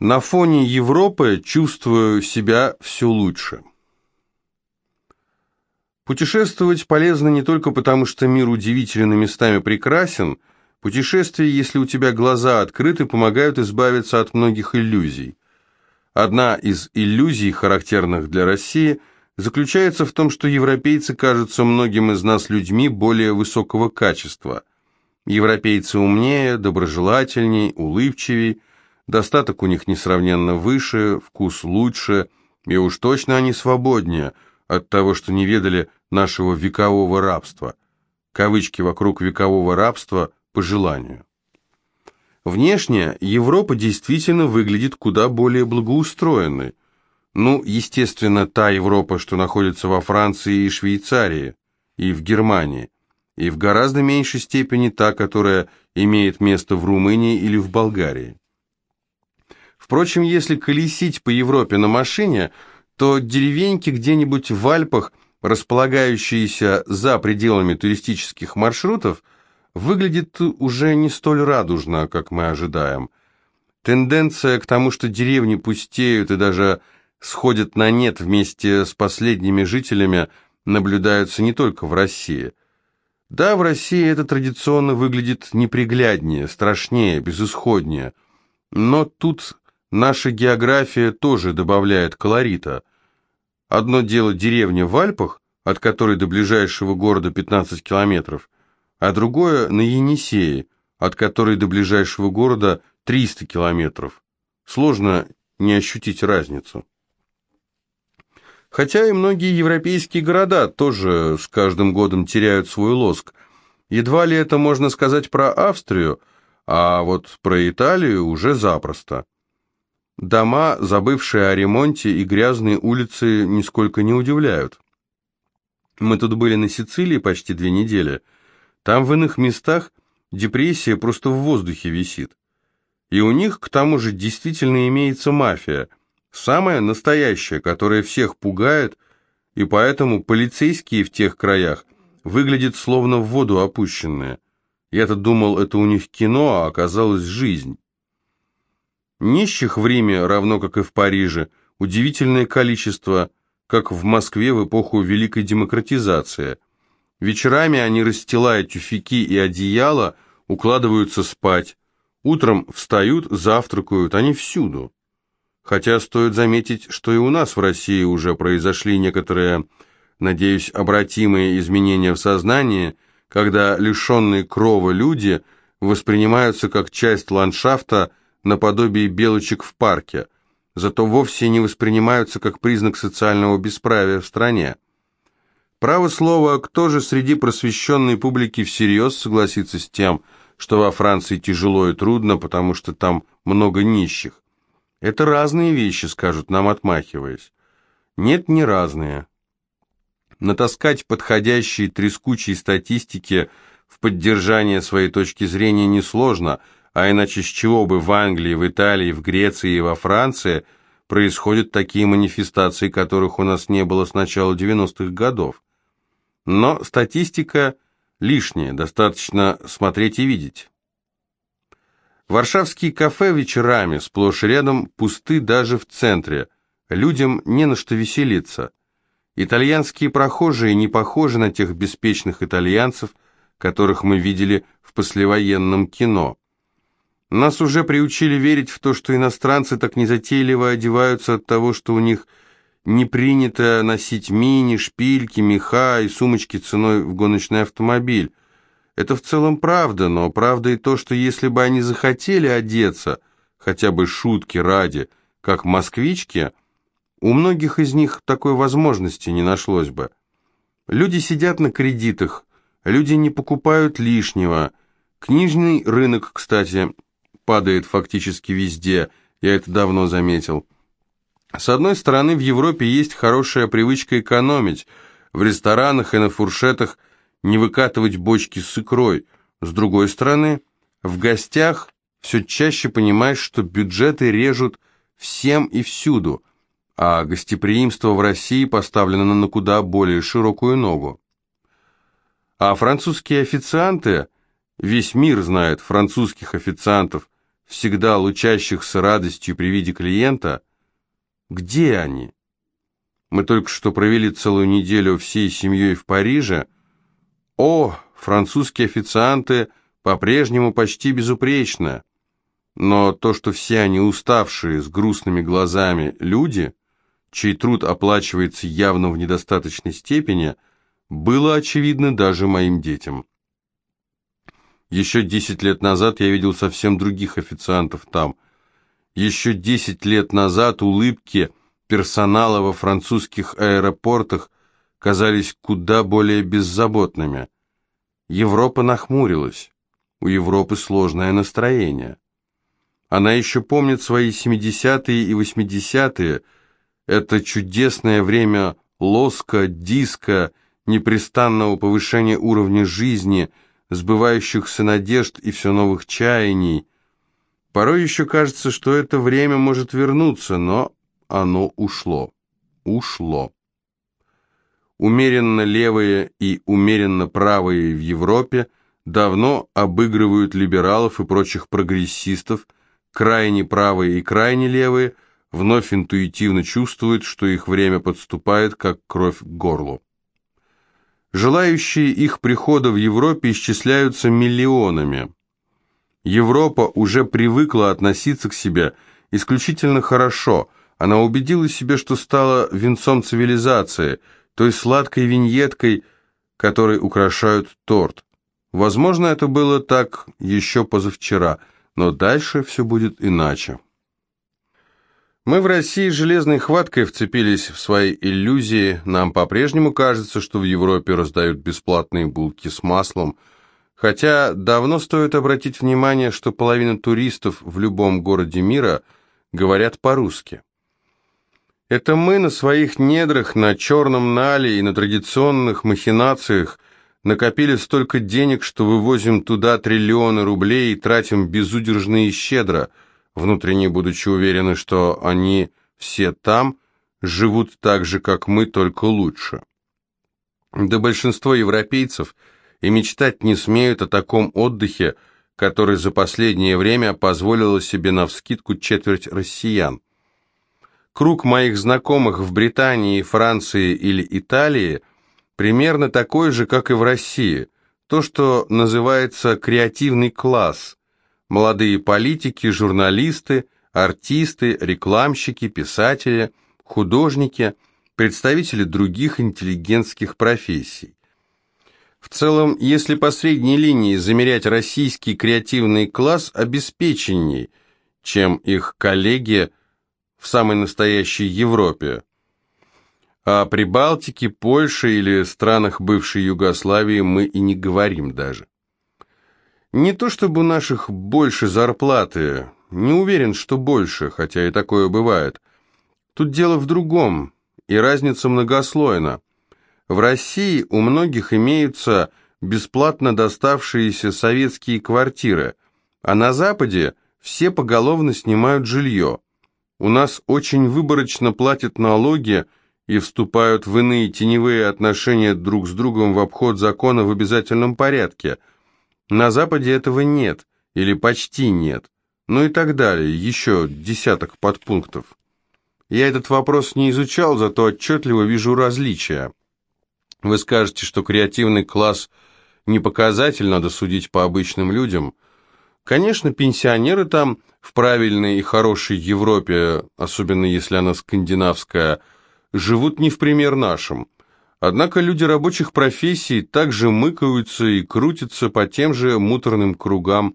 На фоне Европы чувствую себя все лучше. Путешествовать полезно не только потому, что мир удивителен и местами прекрасен. Путешествия, если у тебя глаза открыты, помогают избавиться от многих иллюзий. Одна из иллюзий, характерных для России, заключается в том, что европейцы кажутся многим из нас людьми более высокого качества. Европейцы умнее, доброжелательней, улыбчивей, достаток у них несравненно выше, вкус лучше, и уж точно они свободнее от того, что не ведали нашего векового рабства. Кавычки вокруг векового рабства по желанию. Внешне Европа действительно выглядит куда более благоустроенной. Ну, естественно, та Европа, что находится во Франции и Швейцарии, и в Германии, и в гораздо меньшей степени та, которая имеет место в Румынии или в Болгарии. Впрочем, если колесить по Европе на машине, то деревеньки где-нибудь в Альпах – располагающиеся за пределами туристических маршрутов, выглядит уже не столь радужно, как мы ожидаем. Тенденция к тому, что деревни пустеют и даже сходят на нет вместе с последними жителями, наблюдается не только в России. Да, в России это традиционно выглядит непригляднее, страшнее, безысходнее, но тут наша география тоже добавляет колорита – Одно дело деревня в Альпах, от которой до ближайшего города 15 километров, а другое на Енисее, от которой до ближайшего города 300 километров. Сложно не ощутить разницу. Хотя и многие европейские города тоже с каждым годом теряют свой лоск. Едва ли это можно сказать про Австрию, а вот про Италию уже запросто. Дома, забывшие о ремонте, и грязные улицы нисколько не удивляют. Мы тут были на Сицилии почти две недели. Там в иных местах депрессия просто в воздухе висит. И у них, к тому же, действительно имеется мафия. Самая настоящая, которая всех пугает, и поэтому полицейские в тех краях выглядят словно в воду опущенные. Я-то думал, это у них кино, а оказалось жизнь. Нищих в Риме, равно как и в Париже, удивительное количество, как в Москве в эпоху великой демократизации. Вечерами они расстилают тюфяки и одеяла, укладываются спать. Утром встают, завтракают, они всюду. Хотя стоит заметить, что и у нас в России уже произошли некоторые, надеюсь, обратимые изменения в сознании, когда лишенные крова люди воспринимаются как часть ландшафта, наподобие белочек в парке, зато вовсе не воспринимаются как признак социального бесправия в стране. Право слово, кто же среди просвещенной публики всерьез согласится с тем, что во Франции тяжело и трудно, потому что там много нищих? Это разные вещи, скажут нам, отмахиваясь. Нет, не разные. Натаскать подходящие трескучие статистики в поддержание своей точки зрения несложно – а иначе с чего бы в Англии, в Италии, в Греции и во Франции происходят такие манифестации, которых у нас не было с начала 90-х годов? Но статистика лишняя, достаточно смотреть и видеть. Варшавские кафе вечерами сплошь рядом пусты даже в центре, людям не на что веселиться. Итальянские прохожие не похожи на тех беспечных итальянцев, которых мы видели в послевоенном кино. Нас уже приучили верить в то, что иностранцы так незатейливо одеваются от того, что у них не принято носить мини, шпильки, меха и сумочки ценой в гоночный автомобиль. Это в целом правда, но правда и то, что если бы они захотели одеться, хотя бы шутки ради, как москвички, у многих из них такой возможности не нашлось бы. Люди сидят на кредитах, люди не покупают лишнего. Книжный рынок, кстати, падает фактически везде, я это давно заметил. С одной стороны, в Европе есть хорошая привычка экономить, в ресторанах и на фуршетах не выкатывать бочки с икрой. С другой стороны, в гостях все чаще понимаешь, что бюджеты режут всем и всюду, а гостеприимство в России поставлено на куда более широкую ногу. А французские официанты, весь мир знает французских официантов, всегда лучащихся радостью при виде клиента, где они? Мы только что провели целую неделю всей семьей в Париже. О, французские официанты по-прежнему почти безупречны. Но то, что все они уставшие, с грустными глазами люди, чей труд оплачивается явно в недостаточной степени, было очевидно даже моим детям. Еще десять лет назад я видел совсем других официантов там. Еще десять лет назад улыбки персонала во французских аэропортах казались куда более беззаботными. Европа нахмурилась. У Европы сложное настроение. Она еще помнит свои 70-е и 80-е, это чудесное время лоска, диска, непрестанного повышения уровня жизни – сбывающихся надежд и все новых чаяний. Порой еще кажется, что это время может вернуться, но оно ушло. Ушло. Умеренно левые и умеренно правые в Европе давно обыгрывают либералов и прочих прогрессистов, крайне правые и крайне левые вновь интуитивно чувствуют, что их время подступает, как кровь к горлу. Желающие их прихода в Европе исчисляются миллионами. Европа уже привыкла относиться к себе исключительно хорошо. Она убедила себя, что стала венцом цивилизации, той сладкой виньеткой, которой украшают торт. Возможно, это было так еще позавчера, но дальше все будет иначе. Мы в России железной хваткой вцепились в свои иллюзии. Нам по-прежнему кажется, что в Европе раздают бесплатные булки с маслом. Хотя давно стоит обратить внимание, что половина туристов в любом городе мира говорят по-русски. Это мы на своих недрах, на черном нале и на традиционных махинациях накопили столько денег, что вывозим туда триллионы рублей и тратим безудержно и щедро – внутренне будучи уверены, что они все там живут так же, как мы, только лучше. Да большинство европейцев и мечтать не смеют о таком отдыхе, который за последнее время позволило себе навскидку четверть россиян. Круг моих знакомых в Британии, Франции или Италии примерно такой же, как и в России, то, что называется креативный класс, молодые политики, журналисты, артисты, рекламщики, писатели, художники, представители других интеллигентских профессий. В целом, если по средней линии замерять российский креативный класс обеспеченней, чем их коллеги в самой настоящей Европе, о Прибалтике, Польше или странах бывшей Югославии мы и не говорим даже. Не то чтобы у наших больше зарплаты, не уверен, что больше, хотя и такое бывает. Тут дело в другом, и разница многослойна. В России у многих имеются бесплатно доставшиеся советские квартиры, а на Западе все поголовно снимают жилье. У нас очень выборочно платят налоги и вступают в иные теневые отношения друг с другом в обход закона в обязательном порядке – на Западе этого нет, или почти нет. Ну и так далее, еще десяток подпунктов. Я этот вопрос не изучал, зато отчетливо вижу различия. Вы скажете, что креативный класс не показатель, надо судить по обычным людям. Конечно, пенсионеры там в правильной и хорошей Европе, особенно если она скандинавская, живут не в пример нашим. Однако люди рабочих профессий также мыкаются и крутятся по тем же муторным кругам.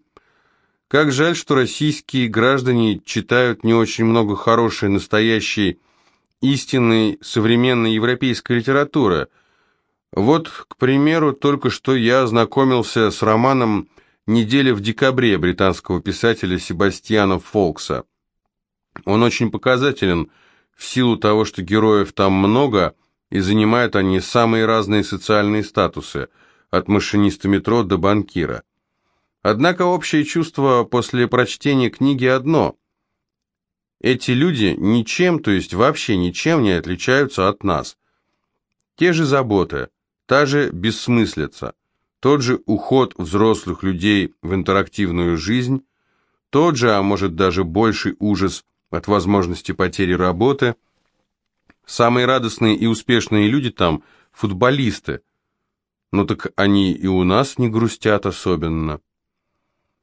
Как жаль, что российские граждане читают не очень много хорошей, настоящей, истинной, современной европейской литературы. Вот, к примеру, только что я ознакомился с романом «Неделя в декабре» британского писателя Себастьяна Фолкса. Он очень показателен в силу того, что героев там много – и занимают они самые разные социальные статусы, от машиниста метро до банкира. Однако общее чувство после прочтения книги одно. Эти люди ничем, то есть вообще ничем не отличаются от нас. Те же заботы, та же бессмыслица, тот же уход взрослых людей в интерактивную жизнь, тот же, а может даже больший ужас от возможности потери работы. Самые радостные и успешные люди там – футболисты. Ну так они и у нас не грустят особенно.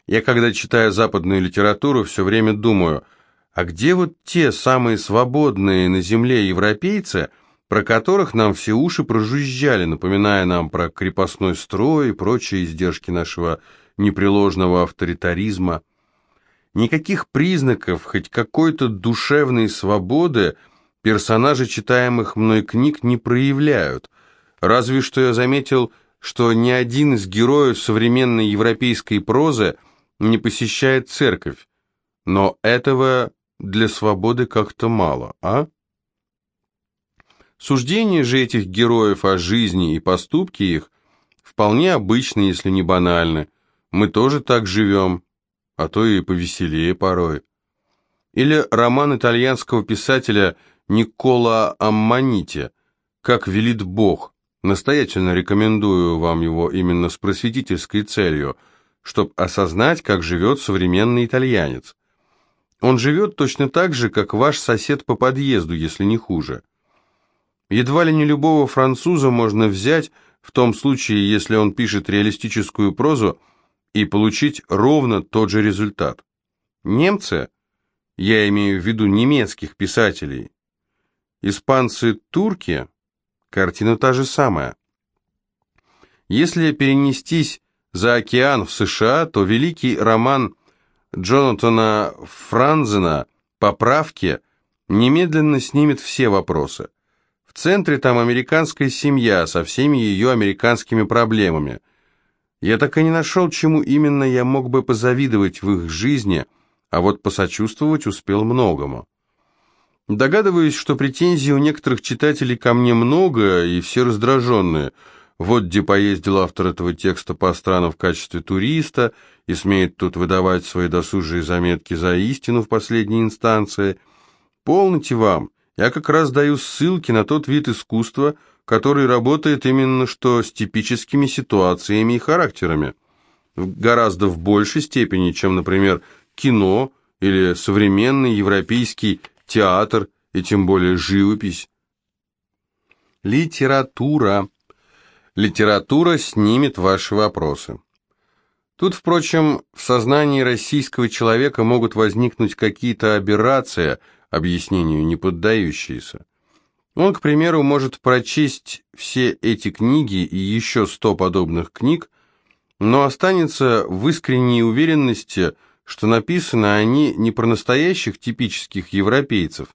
Я, когда читаю западную литературу, все время думаю, а где вот те самые свободные на земле европейцы, про которых нам все уши прожужжали, напоминая нам про крепостной строй и прочие издержки нашего непреложного авторитаризма. Никаких признаков хоть какой-то душевной свободы персонажи читаемых мной книг не проявляют. Разве что я заметил, что ни один из героев современной европейской прозы не посещает церковь. Но этого для свободы как-то мало, а? Суждения же этих героев о жизни и поступки их вполне обычны, если не банальны. Мы тоже так живем, а то и повеселее порой. Или роман итальянского писателя Никола Амманити «Как велит Бог». Настоятельно рекомендую вам его именно с просветительской целью, чтобы осознать, как живет современный итальянец. Он живет точно так же, как ваш сосед по подъезду, если не хуже. Едва ли не любого француза можно взять, в том случае, если он пишет реалистическую прозу, и получить ровно тот же результат. Немцы, я имею в виду немецких писателей, испанцы-турки, картина та же самая. Если перенестись за океан в США, то великий роман Джонатана Франзена «Поправки» немедленно снимет все вопросы. В центре там американская семья со всеми ее американскими проблемами. Я так и не нашел, чему именно я мог бы позавидовать в их жизни, а вот посочувствовать успел многому. Догадываюсь, что претензий у некоторых читателей ко мне много, и все раздраженные – вот где поездил автор этого текста по странам в качестве туриста и смеет тут выдавать свои досужие заметки за истину в последней инстанции. Полните вам, я как раз даю ссылки на тот вид искусства, который работает именно что с типическими ситуациями и характерами. Гораздо в большей степени, чем, например, кино или современный европейский театр и тем более живопись. Литература – Литература снимет ваши вопросы. Тут, впрочем, в сознании российского человека могут возникнуть какие-то аберрации, объяснению не поддающиеся. Он, к примеру, может прочесть все эти книги и еще сто подобных книг, но останется в искренней уверенности, что написаны они не про настоящих типических европейцев,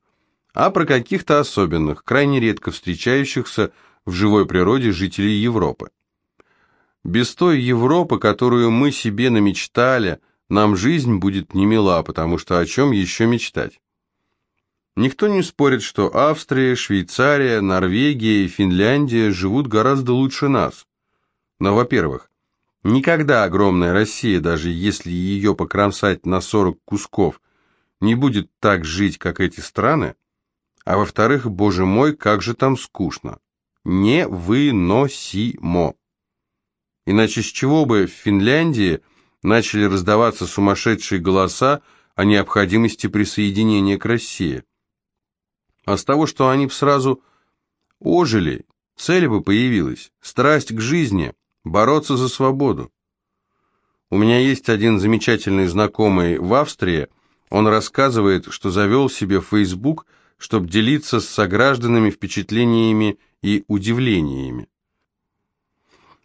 а про каких-то особенных, крайне редко встречающихся в живой природе жителей Европы. Без той Европы, которую мы себе намечтали, нам жизнь будет не мила, потому что о чем еще мечтать? Никто не спорит, что Австрия, Швейцария, Норвегия и Финляндия живут гораздо лучше нас. Но, во-первых, никогда огромная Россия, даже если ее покромсать на 40 кусков, не будет так жить, как эти страны, а во-вторых, боже мой, как же там скучно невыносимо. Иначе с чего бы в Финляндии начали раздаваться сумасшедшие голоса о необходимости присоединения к России? А с того, что они бы сразу ожили, цель бы появилась, страсть к жизни, бороться за свободу. У меня есть один замечательный знакомый в Австрии, он рассказывает, что завел себе Facebook, чтобы делиться с согражданами впечатлениями и удивлениями.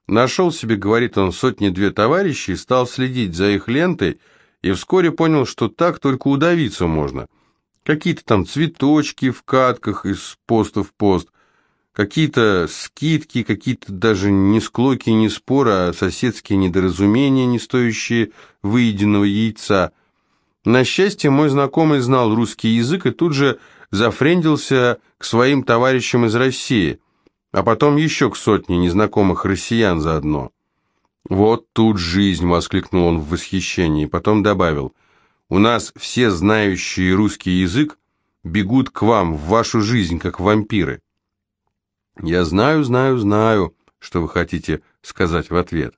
Нашел себе, говорит он, сотни-две товарищей, стал следить за их лентой и вскоре понял, что так только удавиться можно. Какие-то там цветочки в катках из поста в пост, какие-то скидки, какие-то даже не склоки, не споры, а соседские недоразумения, не стоящие выеденного яйца. На счастье, мой знакомый знал русский язык и тут же зафрендился к своим товарищам из России – а потом еще к сотне незнакомых россиян заодно. «Вот тут жизнь!» — воскликнул он в восхищении, потом добавил. «У нас все знающие русский язык бегут к вам, в вашу жизнь, как вампиры». «Я знаю, знаю, знаю, что вы хотите сказать в ответ.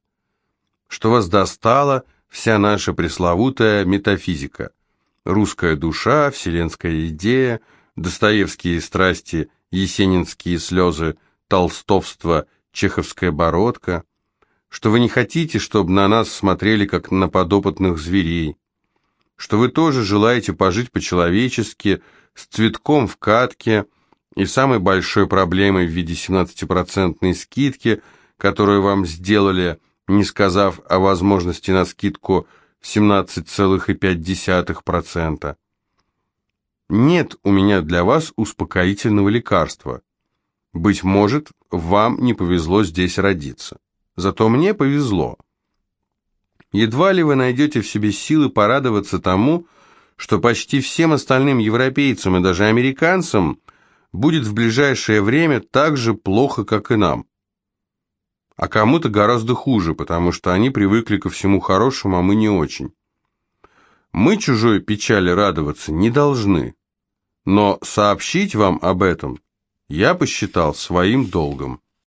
Что вас достало вся наша пресловутая метафизика. Русская душа, вселенская идея, Достоевские страсти, есенинские слезы, толстовство, чеховская бородка. Что вы не хотите, чтобы на нас смотрели, как на подопытных зверей. Что вы тоже желаете пожить по-человечески, с цветком в катке и самой большой проблемой в виде 17% скидки, которую вам сделали – не сказав о возможности на скидку в 17,5%. Нет у меня для вас успокоительного лекарства. Быть может, вам не повезло здесь родиться. Зато мне повезло. Едва ли вы найдете в себе силы порадоваться тому, что почти всем остальным европейцам и даже американцам будет в ближайшее время так же плохо, как и нам а кому-то гораздо хуже, потому что они привыкли ко всему хорошему, а мы не очень. Мы чужой печали радоваться не должны, но сообщить вам об этом я посчитал своим долгом.